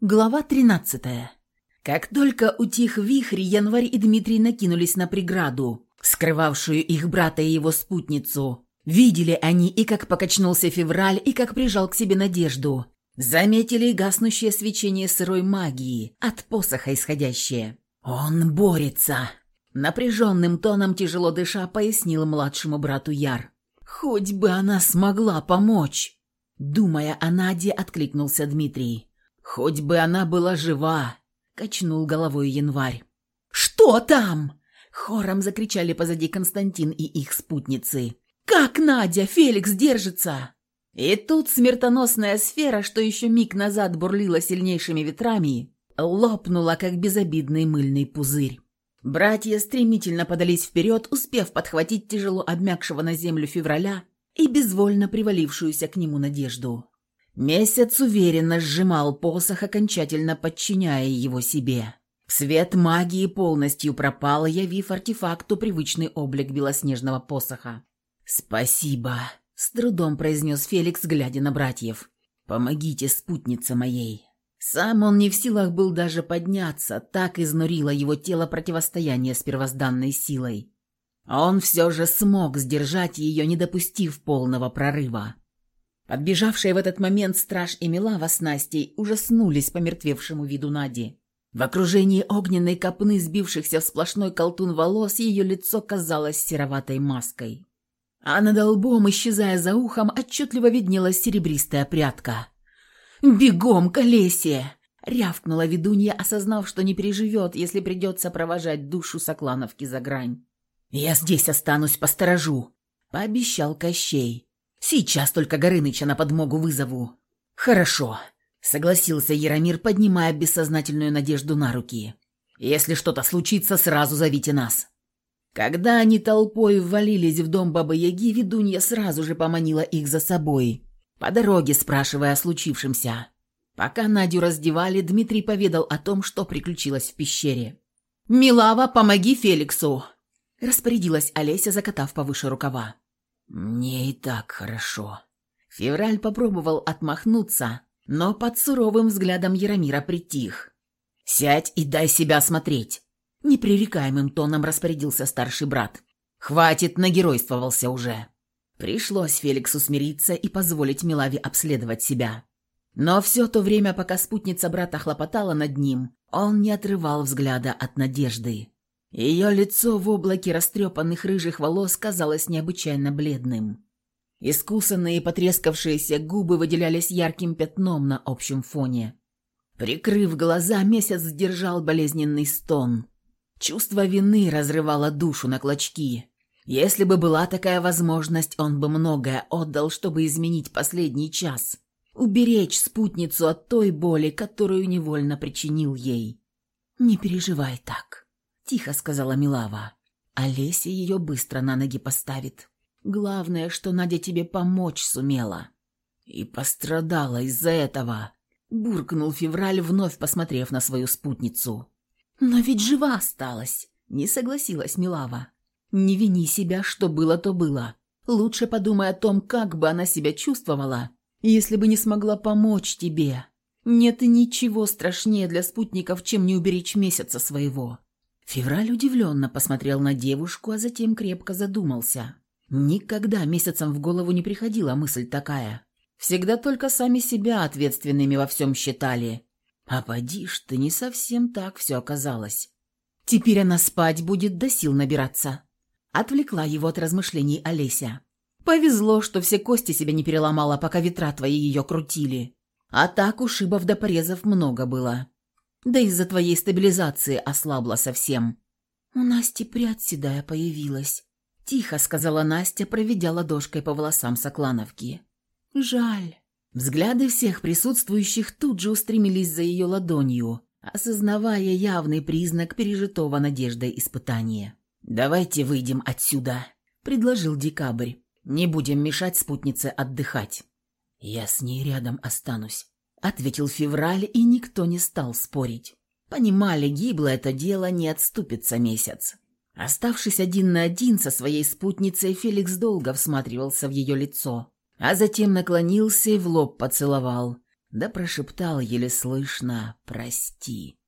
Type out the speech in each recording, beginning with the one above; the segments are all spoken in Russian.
Глава 13. Как только утих вихрь, Январь и Дмитрий накинулись на преграду, скрывавшую их брата и его спутницу. Видели они и как покачнулся февраль, и как прижал к себе надежду. Заметили гаснущее свечение сырой магии, от посоха исходящее. «Он борется!» Напряженным тоном, тяжело дыша, пояснил младшему брату Яр. «Хоть бы она смогла помочь!» Думая о Наде, откликнулся Дмитрий. «Хоть бы она была жива!» — качнул головой январь. «Что там?» — хором закричали позади Константин и их спутницы. «Как Надя? Феликс держится!» И тут смертоносная сфера, что еще миг назад бурлила сильнейшими ветрами, лопнула, как безобидный мыльный пузырь. Братья стремительно подались вперед, успев подхватить тяжело обмякшего на землю февраля и безвольно привалившуюся к нему надежду. Месяц уверенно сжимал посох, окончательно подчиняя его себе. Свет магии полностью пропал, явив артефакту привычный облик белоснежного посоха. «Спасибо», — с трудом произнес Феликс, глядя на братьев. «Помогите спутнице моей». Сам он не в силах был даже подняться, так изнурило его тело противостояние с первозданной силой. Он все же смог сдержать ее, не допустив полного прорыва. Подбежавшие в этот момент страж и Милава с Настей ужаснулись помертвевшему виду Нади. В окружении огненной копны, сбившихся в сплошной колтун волос, ее лицо казалось сероватой маской. А над лбом, исчезая за ухом, отчетливо виднелась серебристая прядка. «Бегом, колесие!» — рявкнула ведунья, осознав, что не переживет, если придется провожать душу Соклановки за грань. «Я здесь останусь, посторожу», — пообещал Кощей. Сейчас только Горыныча на подмогу вызову». «Хорошо», — согласился Яромир, поднимая бессознательную надежду на руки. «Если что-то случится, сразу зовите нас». Когда они толпой ввалились в дом Бабы-Яги, ведунья сразу же поманила их за собой, по дороге спрашивая о случившемся. Пока Надю раздевали, Дмитрий поведал о том, что приключилось в пещере. «Милава, помоги Феликсу!» – распорядилась Олеся, закатав повыше рукава. «Мне и так хорошо». Февраль попробовал отмахнуться, но под суровым взглядом Яромира притих. «Сядь и дай себя смотреть!» Непререкаемым тоном распорядился старший брат. «Хватит, нагеройствовался уже!» Пришлось Феликсу смириться и позволить Милаве обследовать себя. Но все то время, пока спутница брата хлопотала над ним, он не отрывал взгляда от надежды. Ее лицо в облаке растрепанных рыжих волос казалось необычайно бледным. Искусанные и потрескавшиеся губы выделялись ярким пятном на общем фоне. Прикрыв глаза, месяц сдержал болезненный стон. Чувство вины разрывало душу на клочки. Если бы была такая возможность, он бы многое отдал, чтобы изменить последний час. Уберечь спутницу от той боли, которую невольно причинил ей. «Не переживай так», тихо сказала Милава. Олеся ее быстро на ноги поставит. Главное, что Надя тебе помочь сумела. И пострадала из-за этого, буркнул Февраль, вновь посмотрев на свою спутницу. Но ведь жива осталась, не согласилась Милава. Не вини себя, что было, то было. Лучше подумай о том, как бы она себя чувствовала, если бы не смогла помочь тебе. Нет ничего страшнее для спутников, чем не уберечь месяца своего. Февраль удивленно посмотрел на девушку, а затем крепко задумался. Никогда месяцем в голову не приходила мысль такая. Всегда только сами себя ответственными во всем считали. А поди ж ты, не совсем так все оказалось. Теперь она спать будет, до сил набираться. Отвлекла его от размышлений Олеся. Повезло, что все кости себя не переломала, пока ветра твои ее крутили. А так ушибов до порезов много было. Да из-за твоей стабилизации ослабла совсем». «У Насти прядь седая появилась», — тихо сказала Настя, проведя ладошкой по волосам Соклановки. «Жаль». Взгляды всех присутствующих тут же устремились за ее ладонью, осознавая явный признак пережитого надеждой испытания. «Давайте выйдем отсюда», — предложил Декабрь. «Не будем мешать спутнице отдыхать». «Я с ней рядом останусь», ответил Февраль, и никто не стал спорить. Понимали, гибло это дело, не отступится месяц. Оставшись один на один со своей спутницей, Феликс долго всматривался в ее лицо, а затем наклонился и в лоб поцеловал, да прошептал еле слышно «Прости».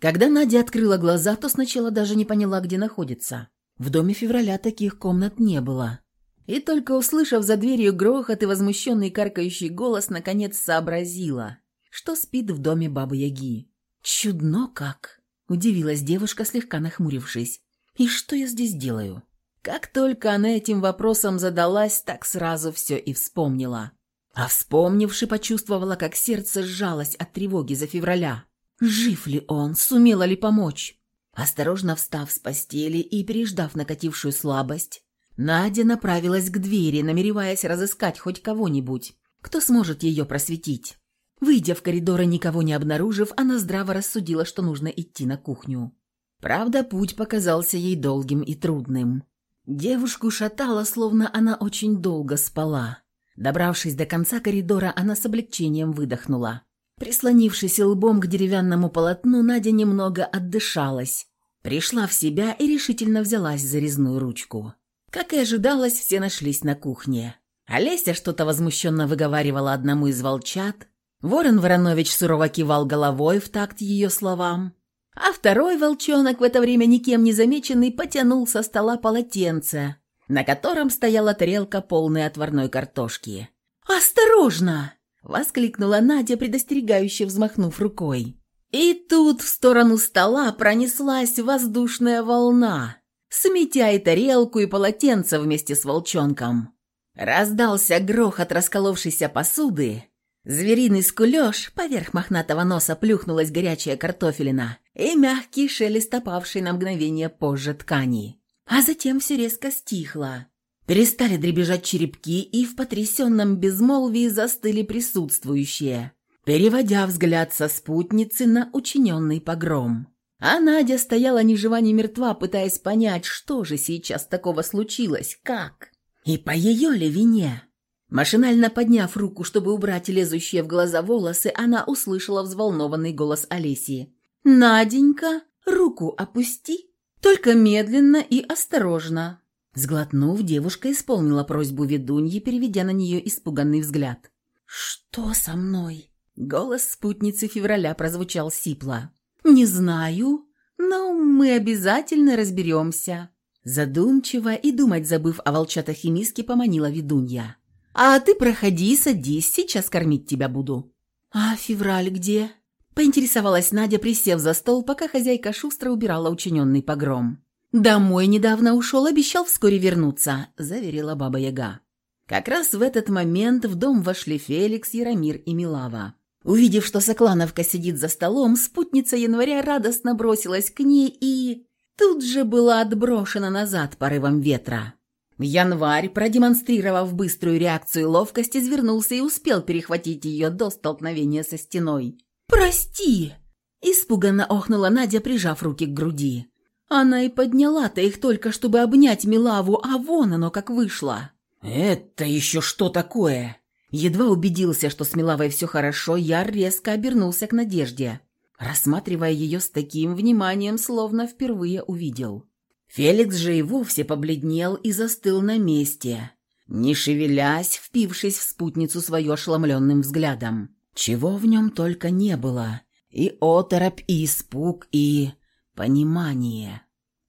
Когда Надя открыла глаза, то сначала даже не поняла, где находится. В доме февраля таких комнат не было. И только услышав за дверью грохот и возмущенный каркающий голос, наконец сообразила, что спит в доме Бабы-Яги. «Чудно как!» – удивилась девушка, слегка нахмурившись. «И что я здесь делаю?» Как только она этим вопросом задалась, так сразу все и вспомнила. А вспомнивши, почувствовала, как сердце сжалось от тревоги за февраля. Жив ли он? Сумела ли помочь? Осторожно встав с постели и переждав накатившую слабость, Надя направилась к двери, намереваясь разыскать хоть кого-нибудь, кто сможет ее просветить. Выйдя в коридор и никого не обнаружив, она здраво рассудила, что нужно идти на кухню. Правда, путь показался ей долгим и трудным. Девушку шатало, словно она очень долго спала. Добравшись до конца коридора, она с облегчением выдохнула. Прислонившись лбом к деревянному полотну, Надя немного отдышалась, пришла в себя и решительно взялась за резную ручку. Как и ожидалось, все нашлись на кухне. Олеся что-то возмущенно выговаривала одному из волчат, Ворон Воронович сурово кивал головой в такт ее словам, а второй волчонок, в это время никем не замеченный, потянул со стола полотенце, на котором стояла тарелка полная отварной картошки. «Осторожно!» – воскликнула Надя, предостерегающе взмахнув рукой. И тут в сторону стола пронеслась воздушная волна, сметя и тарелку, и полотенце вместе с волчонком. Раздался грохот расколовшейся посуды, Звериный скулёж, поверх мохнатого носа плюхнулась горячая картофелина и мягкий шелест опавшей на мгновение позже ткани. А затем все резко стихло. Перестали дребезжать черепки, и в потрясенном безмолвии застыли присутствующие, переводя взгляд со спутницы на учиненный погром. А Надя стояла ни жива, ни мертва, пытаясь понять, что же сейчас такого случилось, как. И по ее ли вине? Машинально подняв руку, чтобы убрать лезущие в глаза волосы, она услышала взволнованный голос Олесии. «Наденька, руку опусти, только медленно и осторожно». Сглотнув, девушка исполнила просьбу ведуньи, переведя на нее испуганный взгляд. «Что со мной?» Голос спутницы февраля прозвучал сипло. «Не знаю, но мы обязательно разберемся». Задумчиво и думать забыв о волчатах и миске, поманила ведунья. А ты проходи, садись, сейчас кормить тебя буду». «А февраль где?» – поинтересовалась Надя, присев за стол, пока хозяйка шустро убирала учиненный погром. «Домой недавно ушел, обещал вскоре вернуться», – заверила Баба Яга. Как раз в этот момент в дом вошли Феликс, Яромир и Милава. Увидев, что Соклановка сидит за столом, спутница января радостно бросилась к ней и... Тут же была отброшена назад порывом ветра. Январь, продемонстрировав быструю реакцию ловкость, извернулся и успел перехватить ее до столкновения со стеной. «Прости!» – испуганно охнула Надя, прижав руки к груди. Она и подняла-то их только, чтобы обнять Милаву, а вон оно как вышло. «Это еще что такое?» Едва убедился, что с Милавой все хорошо, Яр резко обернулся к Надежде, рассматривая ее с таким вниманием, словно впервые увидел. Феликс же и вовсе побледнел и застыл на месте, не шевелясь, впившись в спутницу свою ошеломленным взглядом. Чего в нем только не было. И оторопь, и испуг, и... понимание.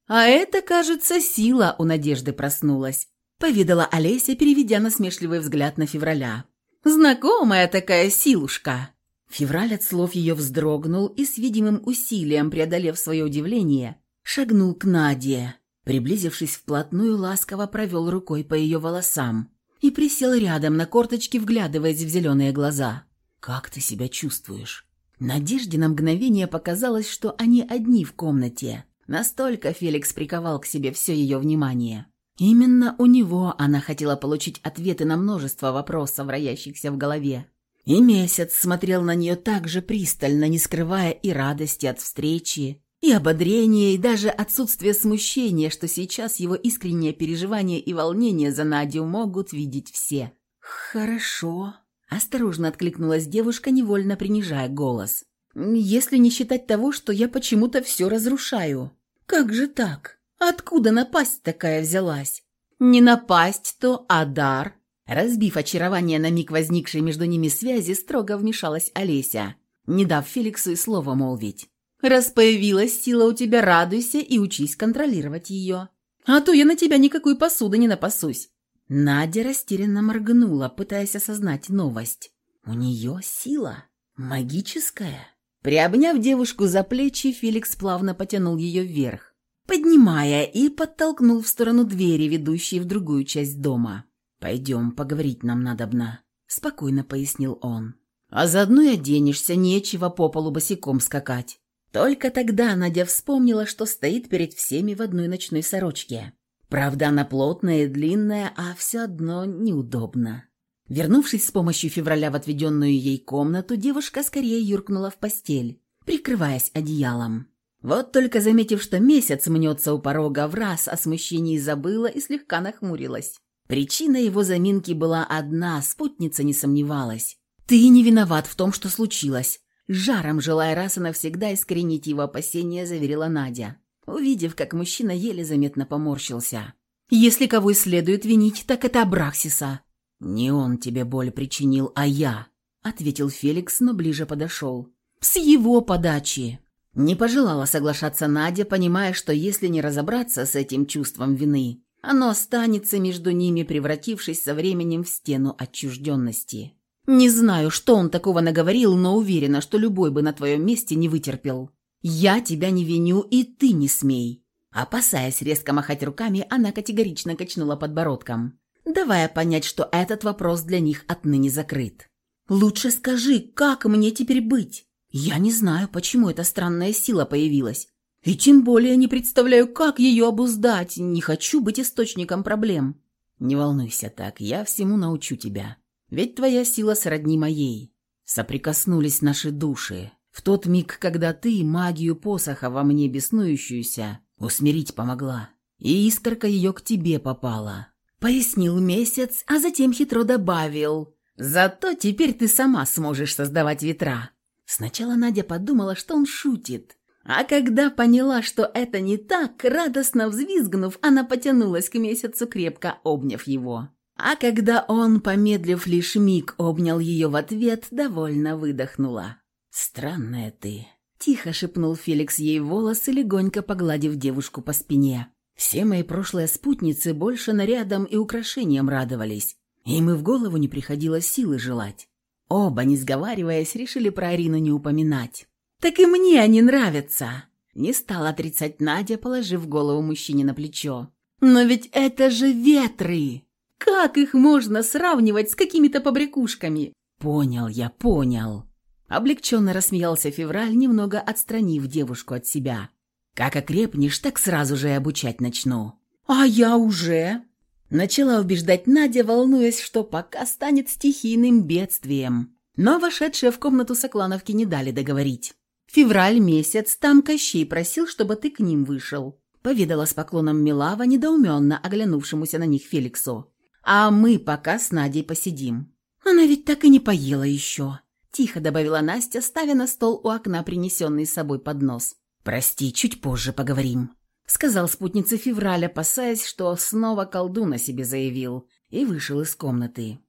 А это, кажется, сила у Надежды проснулась, повидала Олеся, переведя насмешливый взгляд на февраля. «Знакомая такая силушка!» Февраль от слов ее вздрогнул и с видимым усилием, преодолев свое удивление, шагнул к Наде. Приблизившись вплотную, ласково провел рукой по ее волосам и присел рядом на корточки, вглядываясь в зеленые глаза. «Как ты себя чувствуешь?» Надежде на мгновение показалось, что они одни в комнате. Настолько Феликс приковал к себе все ее внимание. Именно у него она хотела получить ответы на множество вопросов, роящихся в голове. И месяц смотрел на нее так же пристально, не скрывая и радости от встречи, и ободрение, и даже отсутствие смущения, что сейчас его искреннее переживание и волнение за Надю могут видеть все. «Хорошо», – осторожно откликнулась девушка, невольно принижая голос. «Если не считать того, что я почему-то все разрушаю. Как же так? Откуда напасть такая взялась? Не напасть, то а дар». Разбив очарование на миг возникшей между ними связи, строго вмешалась Олеся, не дав Феликсу и слова молвить. «Раз появилась сила у тебя, радуйся и учись контролировать ее. А то я на тебя никакой посуды не напасусь». Надя растерянно моргнула, пытаясь осознать новость. «У нее сила? Магическая?» Приобняв девушку за плечи, Феликс плавно потянул ее вверх, поднимая и подтолкнул в сторону двери, ведущей в другую часть дома. «Пойдем, поговорить нам надобно», — спокойно пояснил он. «А заодно и оденешься, нечего по полу босиком скакать». Только тогда Надя вспомнила, что стоит перед всеми в одной ночной сорочке. Правда, она плотная и длинная, а все одно неудобно. Вернувшись с помощью февраля в отведенную ей комнату, девушка скорее юркнула в постель, прикрываясь одеялом. Вот только заметив, что месяц мнется у порога в раз, о смущении забыла и слегка нахмурилась. Причина его заминки была одна, спутница не сомневалась. «Ты не виноват в том, что случилось», жаром желая раз и навсегда искоренить его опасения, заверила Надя, увидев, как мужчина еле заметно поморщился. «Если кого и следует винить, так это Абраксиса». «Не он тебе боль причинил, а я», — ответил Феликс, но ближе подошел. «С его подачи». Не пожелала соглашаться Надя, понимая, что если не разобраться с этим чувством вины, оно останется между ними, превратившись со временем в стену отчужденности. Не знаю, что он такого наговорил, но уверена, что любой бы на твоем месте не вытерпел. Я тебя не виню, и ты не смей. Опасаясь резко махать руками, она категорично качнула подбородком, давая понять, что этот вопрос для них отныне закрыт. «Лучше скажи, как мне теперь быть? Я не знаю, почему эта странная сила появилась. И тем более не представляю, как ее обуздать. Не хочу быть источником проблем. Не волнуйся так, я всему научу тебя. Ведь твоя сила сродни моей. Соприкоснулись наши души. В тот миг, когда ты магию посоха во мне беснующуюся усмирить помогла. И искорка ее к тебе попала. Пояснил месяц, а затем хитро добавил. Зато теперь ты сама сможешь создавать ветра. Сначала Надя подумала, что он шутит. А когда поняла, что это не так, радостно взвизгнув, она потянулась к месяцу, крепко обняв его. А когда он, помедлив лишь миг, обнял ее в ответ, довольно выдохнула. «Странная ты», — тихо шепнул Феликс ей волосы, легонько погладив девушку по спине. «Все мои прошлые спутницы больше нарядом и украшением радовались. Им и в голову не приходило силы желать. Оба, не сговариваясь, решили про Арину не упоминать. «Так и мне они нравятся!» Не стала отрицать Надя, положив голову мужчине на плечо. «Но ведь это же ветры! Как их можно сравнивать с какими-то побрякушками?» «Понял я, понял!» Облегченно рассмеялся Февраль, немного отстранив девушку от себя. «Как окрепнешь, так сразу же и обучать начну». «А я уже...» Начала убеждать Надя, волнуясь, что пока станет стихийным бедствием. Но вошедшие в комнату Соклановки не дали договорить. Февраль месяц, там Кощей просил, чтобы ты к ним вышел», — поведала с поклоном Милава, недоуменно оглянувшемуся на них Феликсу. «А мы пока с Надей посидим». «Она ведь так и не поела еще», — тихо добавила Настя, ставя на стол у окна принесенный с собой поднос. «Прости, чуть позже поговорим», — сказал спутница Февраль, опасаясь, что снова колдун о себе заявил, и вышел из комнаты.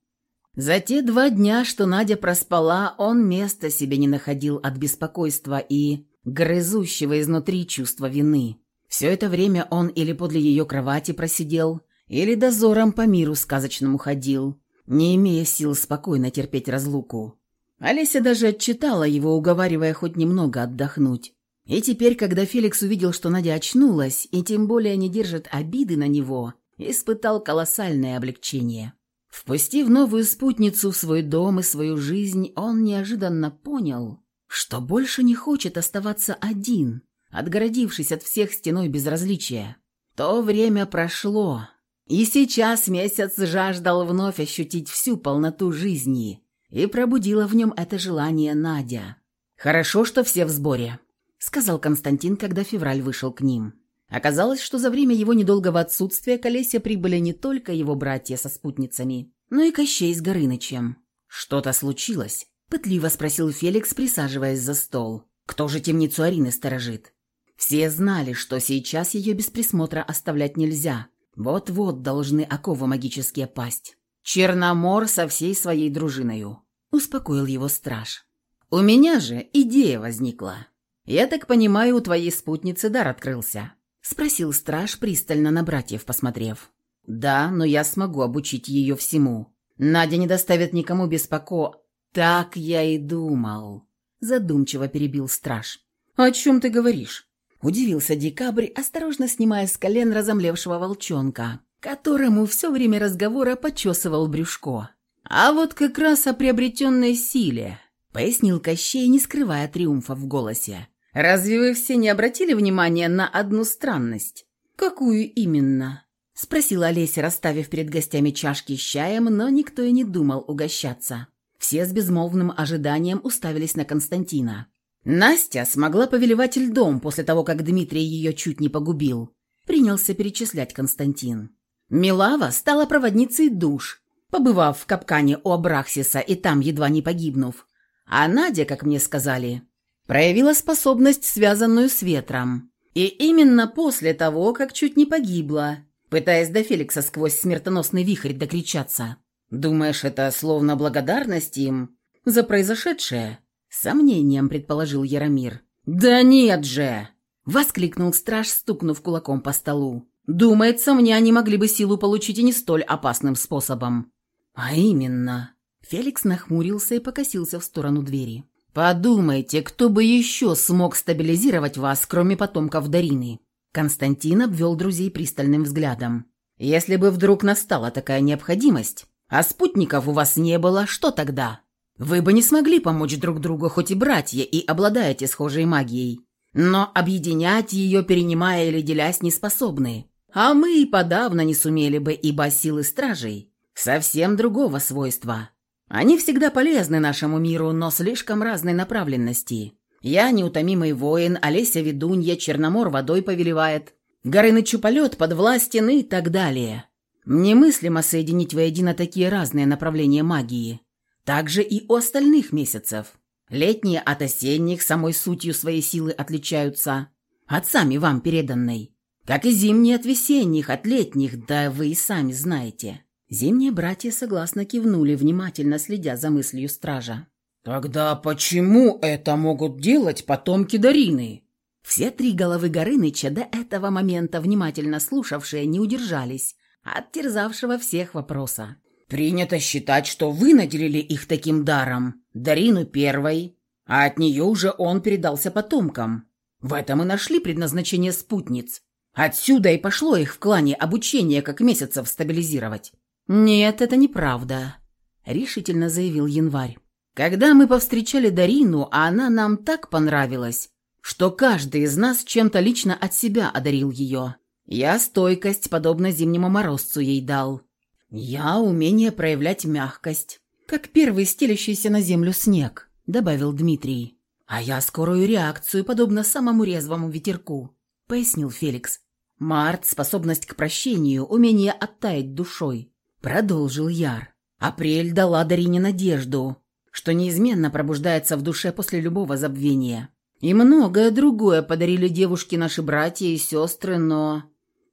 За те два дня, что Надя проспала, он места себе не находил от беспокойства и грызущего изнутри чувства вины. Все это время он или подле ее кровати просидел, или дозором по миру сказочному ходил, не имея сил спокойно терпеть разлуку. Олеся даже отчитала его, уговаривая хоть немного отдохнуть. И теперь, когда Феликс увидел, что Надя очнулась, и тем более не держит обиды на него, испытал колоссальное облегчение. Впустив новую спутницу в свой дом и свою жизнь, он неожиданно понял, что больше не хочет оставаться один, отгородившись от всех стеной безразличия. То время прошло, и сейчас месяц жаждал вновь ощутить всю полноту жизни, и пробудила в нем это желание Надя. «Хорошо, что все в сборе», — сказал Константин, когда февраль вышел к ним. Оказалось, что за время его недолгого отсутствия к Олесе прибыли не только его братья со спутницами, но и Кощей с Горынычем. «Что-то случилось?» – пытливо спросил Феликс, присаживаясь за стол. «Кто же темницу Арины сторожит?» Все знали, что сейчас ее без присмотра оставлять нельзя. Вот-вот должны оковы магические пасть. Черномор со всей своей дружиною», — успокоил его страж. «У меня же идея возникла. Я так понимаю, у твоей спутницы дар открылся?» — спросил страж, пристально на братьев посмотрев. «Да, но я смогу обучить ее всему. Надя не доставит никому беспоко...» «Так я и думал», — задумчиво перебил страж. «О чем ты говоришь?» Удивился Декабрь, осторожно снимая с колен разомлевшего волчонка, которому все время разговора почесывал брюшко. «А вот как раз о приобретенной силе», — пояснил Кощей, не скрывая триумфа в голосе. «Разве вы все не обратили внимания на одну странность?» «Какую именно?» — спросила Олеся, расставив перед гостями чашки с чаем, но никто и не думал угощаться. Все с безмолвным ожиданием уставились на Константина. Настя смогла повелевать льдом после того, как Дмитрий ее чуть не погубил. Принялся перечислять Константин. Милава стала проводницей душ, побывав в капкане у Абрахсиса и там едва не погибнув. А Надя, как мне сказали, проявила способность, связанную с ветром. И именно после того, как чуть не погибла, пытаясь до Феликса сквозь смертоносный вихрь докричаться. «Думаешь, это словно благодарность им за произошедшее?» сомнением предположил Яромир. «Да нет же!» — воскликнул страж, стукнув кулаком по столу. Думается, мне они могли бы силу получить и не столь опасным способом. А именно. Феликс нахмурился и покосился в сторону двери. Подумайте, кто бы еще смог стабилизировать вас, кроме потомков Дарины? Константин обвел друзей пристальным взглядом. Если бы вдруг настала такая необходимость, а спутников у вас не было, что тогда? Вы бы не смогли помочь друг другу, хоть и братья, и обладаете схожей магией. Но объединять ее, перенимая или делясь, не способны. А мы и подавно не сумели бы, ибо силы стражей совсем другого свойства. Они всегда полезны нашему миру, но слишком разной направленности. Я неутомимый воин, Олеся ведунья, Черномор водой повелевает, Горыныч полет подвластен и так далее. Немыслимо соединить воедино такие разные направления магии. Также и у остальных месяцев. Летние от осенних самой сутью своей силы отличаются, отцами вам переданной. Как и зимние от весенних, от летних, да вы и сами знаете». Зимние братья согласно кивнули, внимательно следя за мыслью стража. «Тогда почему это могут делать потомки Дарины?» Все три головы Горыныча, до этого момента внимательно слушавшие, не удержались от терзавшего всех вопроса. «Принято считать, что вы наделили их таким даром, Дарину первой, а от нее уже он передался потомкам. В этом и нашли предназначение спутниц. Отсюда и пошло их в клане обучение, как месяцев стабилизировать. «Нет, это неправда», — решительно заявил Январь. «Когда мы повстречали Дарину, она нам так понравилась, что каждый из нас чем-то лично от себя одарил ее. Я стойкость, подобно зимнему морозцу, ей дал. Я умение проявлять мягкость, как первый стелящийся на землю снег», — добавил Дмитрий. «А я скорую реакцию, подобно самому резвому ветерку», — пояснил Феликс. Март – способность к прощению, умение оттаять душой. Продолжил Яр. Апрель дала Дарине надежду, что неизменно пробуждается в душе после любого забвения. И многое другое подарили девушке наши братья и сестры, но...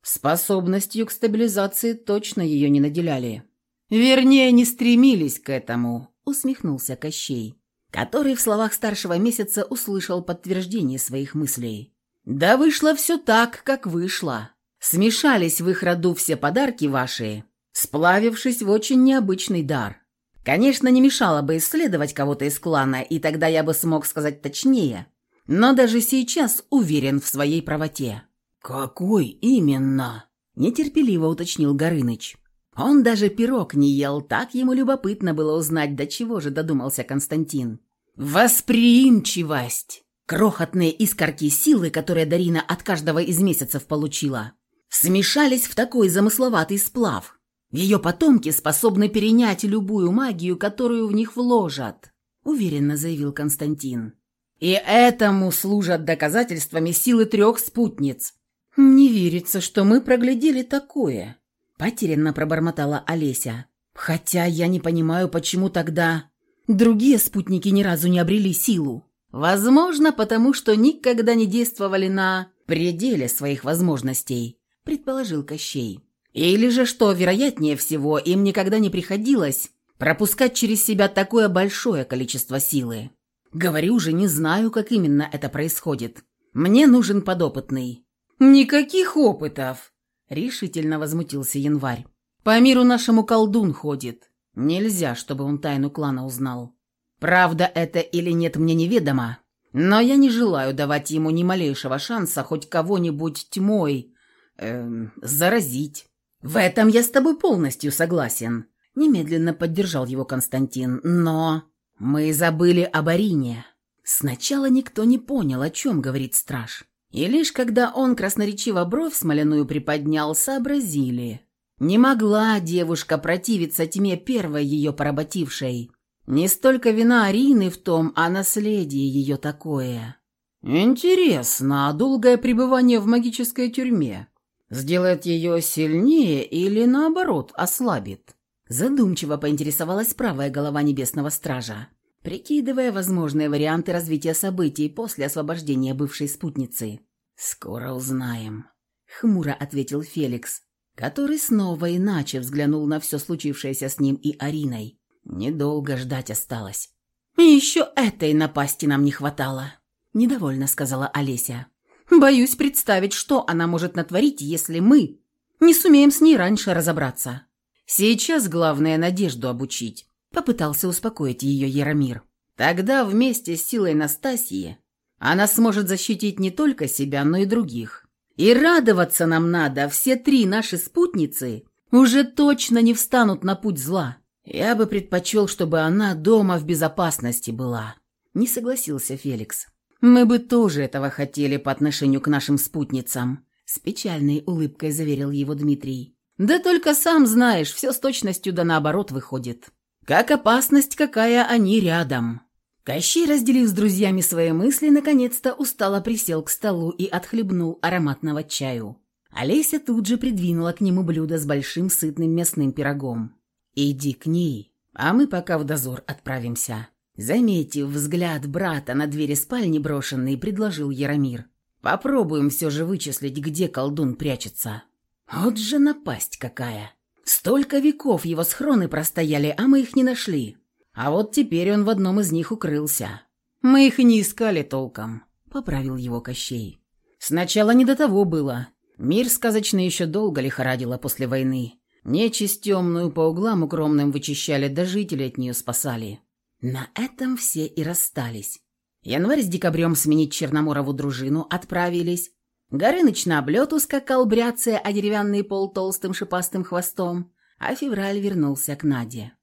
Способностью к стабилизации точно ее не наделяли. Вернее, не стремились к этому, усмехнулся Кощей, который в словах старшего месяца услышал подтверждение своих мыслей. Да вышло все так, как вышло. Смешались в их роду все подарки ваши, сплавившись в очень необычный дар. Конечно, не мешало бы исследовать кого-то из клана, и тогда я бы смог сказать точнее. Но даже сейчас уверен в своей правоте. «Какой именно?» – нетерпеливо уточнил Горыныч. Он даже пирог не ел, так ему любопытно было узнать, до чего же додумался Константин. «Восприимчивость!» Крохотные искорки силы, которые Дарина от каждого из месяцев получила, смешались в такой замысловатый сплав. Ее потомки способны перенять любую магию, которую в них вложат, уверенно заявил Константин. И этому служат доказательствами силы трех спутниц. Не верится, что мы проглядели такое, потерянно пробормотала Олеся. Хотя я не понимаю, почему тогда другие спутники ни разу не обрели силу. Возможно, потому что никогда не действовали на пределе своих возможностей, предположил Кощей. Или же, что вероятнее всего, им никогда не приходилось пропускать через себя такое большое количество силы. Говорю же, не знаю, как именно это происходит. Мне нужен подопытный. Никаких опытов, решительно возмутился Январь. По миру нашему колдун ходит. Нельзя, чтобы он тайну клана узнал. Правда это или нет, мне неведомо. Но я не желаю давать ему ни малейшего шанса хоть кого-нибудь тьмой эм, заразить. В этом я с тобой полностью согласен. Немедленно поддержал его Константин. Но мы забыли об Арине. Сначала никто не понял, о чем говорит страж. И лишь когда он красноречиво бровь смоляную приподнял, сообразили. Не могла девушка противиться тьме первой ее поработившей. Не столько вина Арины в том, а наследие ее такое. Интересно, а долгое пребывание в магической тюрьме сделает ее сильнее или, наоборот, ослабит? Задумчиво поинтересовалась правая голова Небесного Стража, прикидывая возможные варианты развития событий после освобождения бывшей спутницы. «Скоро узнаем», — хмуро ответил Феликс, который снова иначе взглянул на все случившееся с ним и Ариной. Недолго ждать осталось. «И еще этой напасти нам не хватало», — недовольно сказала Олеся. «Боюсь представить, что она может натворить, если мы не сумеем с ней раньше разобраться. Сейчас главное надежду обучить», — попытался успокоить ее Яромир. «Тогда вместе с силой Настасии она сможет защитить не только себя, но и других. И радоваться нам надо, все три наши спутницы уже точно не встанут на путь зла. «Я бы предпочел, чтобы она дома в безопасности была», — не согласился Феликс. «Мы бы тоже этого хотели по отношению к нашим спутницам», — с печальной улыбкой заверил его Дмитрий. «Да только сам знаешь, все с точностью да наоборот выходит. Как опасность, какая они рядом». Кощей, разделив с друзьями свои мысли, наконец-то устало присел к столу и отхлебнул ароматного чаю. Олеся тут же придвинула к нему блюдо с большим сытным мясным пирогом. «Иди к ней, а мы пока в дозор отправимся». Заметив взгляд брата на двери спальни брошенный, предложил Яромир. «Попробуем все же вычислить, где колдун прячется». Вот же напасть какая! Столько веков его схроны простояли, а мы их не нашли. А вот теперь он в одном из них укрылся. Мы их и не искали толком, поправил его Кощей. Сначала не до того было. Мир сказочный еще долго лихорадило после войны. Нечисть темную по углам укромным вычищали, да жители от нее спасали. На этом все и расстались. Январь с декабрем сменить Черноморову дружину отправились. Горыныч на облет ускакал, бряцая о деревянный пол толстым шипастым хвостом, а февраль вернулся к Наде.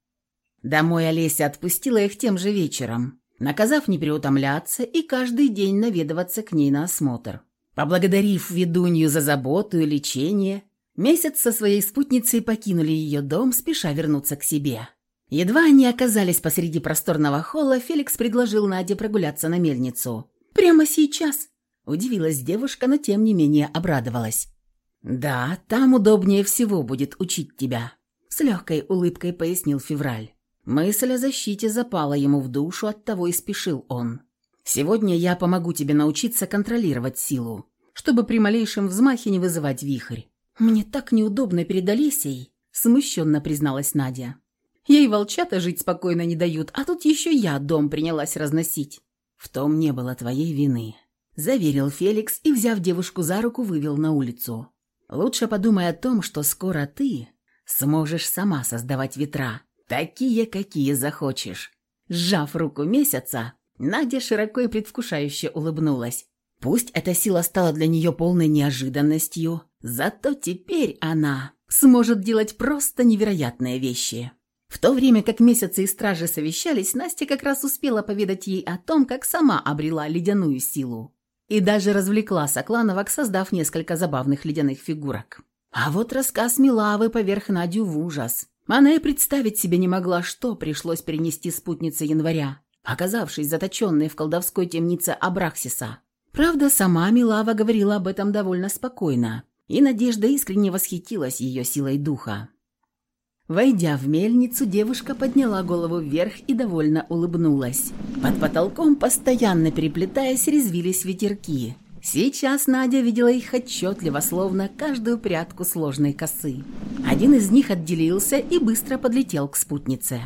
Домой Олеся отпустила их тем же вечером, наказав не переутомляться и каждый день наведываться к ней на осмотр. Поблагодарив ведунью за заботу и лечение, Месяц со своей спутницей покинули ее дом, спеша вернуться к себе. Едва они оказались посреди просторного холла, Феликс предложил Наде прогуляться на мельницу. «Прямо сейчас?» – удивилась девушка, но тем не менее обрадовалась. «Да, там удобнее всего будет учить тебя», – с легкой улыбкой пояснил Февраль. Мысль о защите запала ему в душу, оттого и спешил он. «Сегодня я помогу тебе научиться контролировать силу, чтобы при малейшем взмахе не вызывать вихрь. «Мне так неудобно перед Олесей», — смущенно призналась Надя. «Ей волчата жить спокойно не дают, а тут еще я дом принялась разносить». «В том не было твоей вины», — заверил Феликс и, взяв девушку за руку, вывел на улицу. «Лучше подумай о том, что скоро ты сможешь сама создавать ветра, такие, какие захочешь». Сжав руку месяца, Надя широко и предвкушающе улыбнулась. Пусть эта сила стала для нее полной неожиданностью, зато теперь она сможет делать просто невероятные вещи. В то время как месяцы и стражи совещались, Настя как раз успела поведать ей о том, как сама обрела ледяную силу. И даже развлекла Соклановок, создав несколько забавных ледяных фигурок. А вот рассказ Милавы поверх Надю в ужас. Она и представить себе не могла, что пришлось перенести спутнице января, оказавшись заточенной в колдовской темнице Абраксиса. Правда, сама Милава говорила об этом довольно спокойно, и Надежда искренне восхитилась ее силой духа. Войдя в мельницу, девушка подняла голову вверх и довольно улыбнулась. Под потолком, постоянно переплетаясь, резвились ветерки. Сейчас Надя видела их отчетливо, словно каждую прядку сложной косы. Один из них отделился и быстро подлетел к спутнице.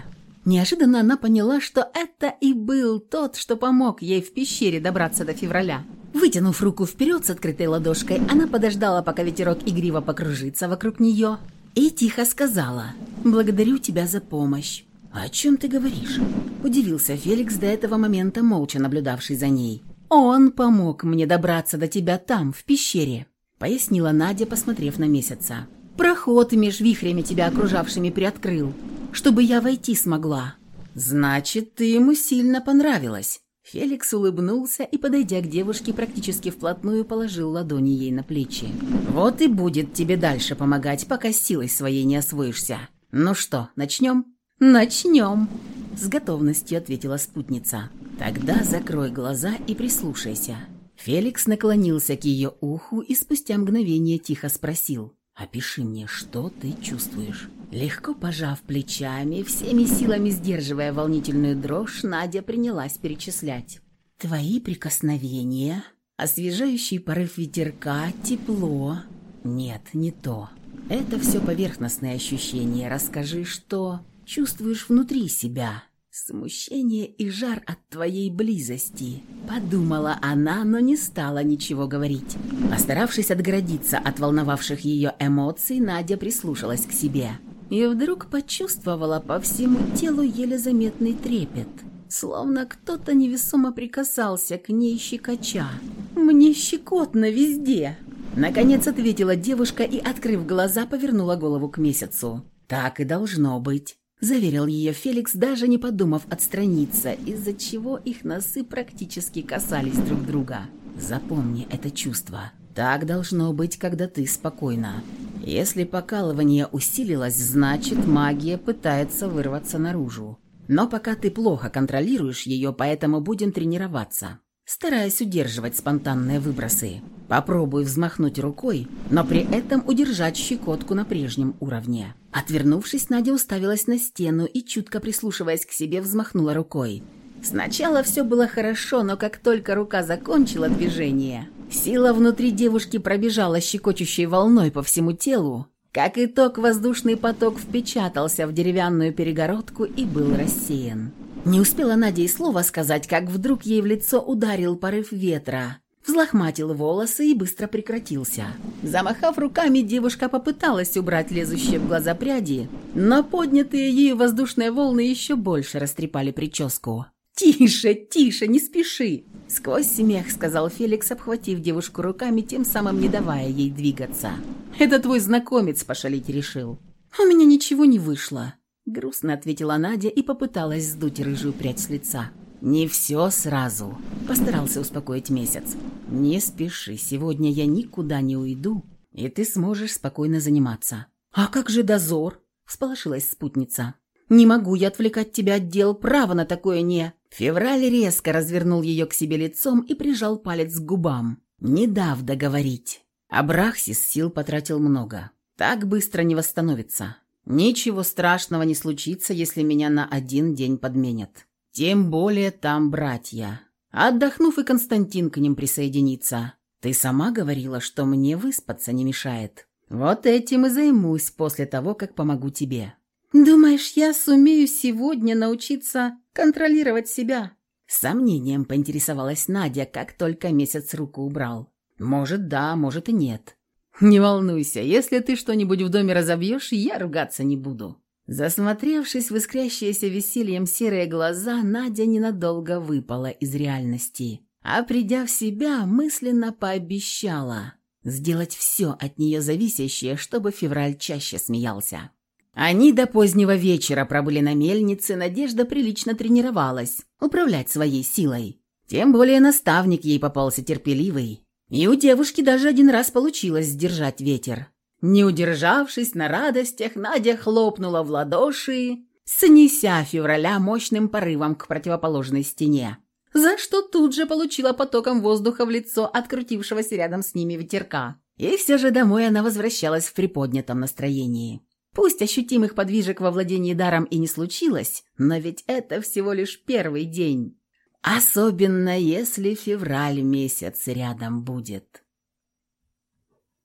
Неожиданно она поняла, что это и был тот, что помог ей в пещере добраться до февраля. Вытянув руку вперед с открытой ладошкой, она подождала, пока ветерок игриво покружится вокруг нее, и тихо сказала «Благодарю тебя за помощь». «О чем ты говоришь?» – удивился Феликс, до этого момента молча наблюдавший за ней. «Он помог мне добраться до тебя там, в пещере», – пояснила Надя, посмотрев на месяца. «Проход меж вихрями тебя окружавшими приоткрыл, чтобы я войти смогла». «Значит, ты ему сильно понравилась». Феликс улыбнулся и, подойдя к девушке, практически вплотную положил ладони ей на плечи. «Вот и будет тебе дальше помогать, пока силой своей не освоишься. Ну что, начнем?» «Начнем», — с готовностью ответила спутница. «Тогда закрой глаза и прислушайся». Феликс наклонился к ее уху и спустя мгновение тихо спросил. «Опиши мне, что ты чувствуешь?» Легко пожав плечами, всеми силами сдерживая волнительную дрожь, Надя принялась перечислять. «Твои прикосновения, освежающий порыв ветерка, тепло...» «Нет, не то. Это все поверхностные ощущения. Расскажи, что чувствуешь внутри себя?» «Смущение и жар от твоей близости», — подумала она, но не стала ничего говорить. Постаравшись отгородиться от волновавших ее эмоций, Надя прислушалась к себе. И вдруг почувствовала по всему телу еле заметный трепет, словно кто-то невесомо прикасался к ней щекоча. «Мне щекотно везде!» Наконец ответила девушка и, открыв глаза, повернула голову к месяцу. «Так и должно быть» заверил ее Феликс, даже не подумав отстраниться, из-за чего их носы практически касались друг друга. Запомни это чувство. Так должно быть, когда ты спокойна. Если покалывание усилилось, значит магия пытается вырваться наружу. Но пока ты плохо контролируешь ее, поэтому будем тренироваться стараясь удерживать спонтанные выбросы. Попробуй взмахнуть рукой, но при этом удержать щекотку на прежнем уровне. Отвернувшись, Надя уставилась на стену и, чутко прислушиваясь к себе, взмахнула рукой. Сначала все было хорошо, но как только рука закончила движение, сила внутри девушки пробежала щекочущей волной по всему телу. Как итог, воздушный поток впечатался в деревянную перегородку и был рассеян. Не успела Надя и слова сказать, как вдруг ей в лицо ударил порыв ветра. Взлохматил волосы и быстро прекратился. Замахав руками, девушка попыталась убрать лезущие в глаза пряди, но поднятые ею воздушные волны еще больше растрепали прическу. «Тише, тише, не спеши!» Сквозь смех сказал Феликс, обхватив девушку руками, тем самым не давая ей двигаться. «Это твой знакомец пошалить решил. У меня ничего не вышло. Грустно ответила Надя и попыталась сдуть рыжую прядь с лица. «Не все сразу», – постарался успокоить месяц. «Не спеши, сегодня я никуда не уйду, и ты сможешь спокойно заниматься». «А как же дозор?» – всполошилась спутница. «Не могу я отвлекать тебя от дел, право на такое не...» Февраль резко развернул ее к себе лицом и прижал палец к губам, не дав договорить. Абрахсис сил потратил много. Так быстро не восстановится. Ничего страшного не случится, если меня на один день подменят. Тем более там братья. Отдохнув, и Константин к ним присоединится. Ты сама говорила, что мне выспаться не мешает. Вот этим и займусь после того, как помогу тебе. Думаешь, я сумею сегодня научиться контролировать себя? С сомнением поинтересовалась Надя, как только месяц руку убрал. Может, да, может и нет. «Не волнуйся, если ты что-нибудь в доме разобьешь, я ругаться не буду». Засмотревшись в искрящиеся весельем серые глаза, Надя ненадолго выпала из реальности. А придя в себя, мысленно пообещала сделать все от нее зависящее, чтобы февраль чаще смеялся. Они до позднего вечера пробыли на мельнице, Надежда прилично тренировалась, управлять своей силой. Тем более наставник ей попался терпеливый, и у девушки даже один раз получилось сдержать ветер. Не удержавшись на радостях, Надя хлопнула в ладоши, снеся февраля мощным порывом к противоположной стене, за что тут же получила потоком воздуха в лицо открутившегося рядом с ними ветерка. И все же домой она возвращалась в приподнятом настроении. Пусть ощутимых подвижек во владении даром и не случилось, но ведь это всего лишь первый день. Особенно, если февраль месяц рядом будет.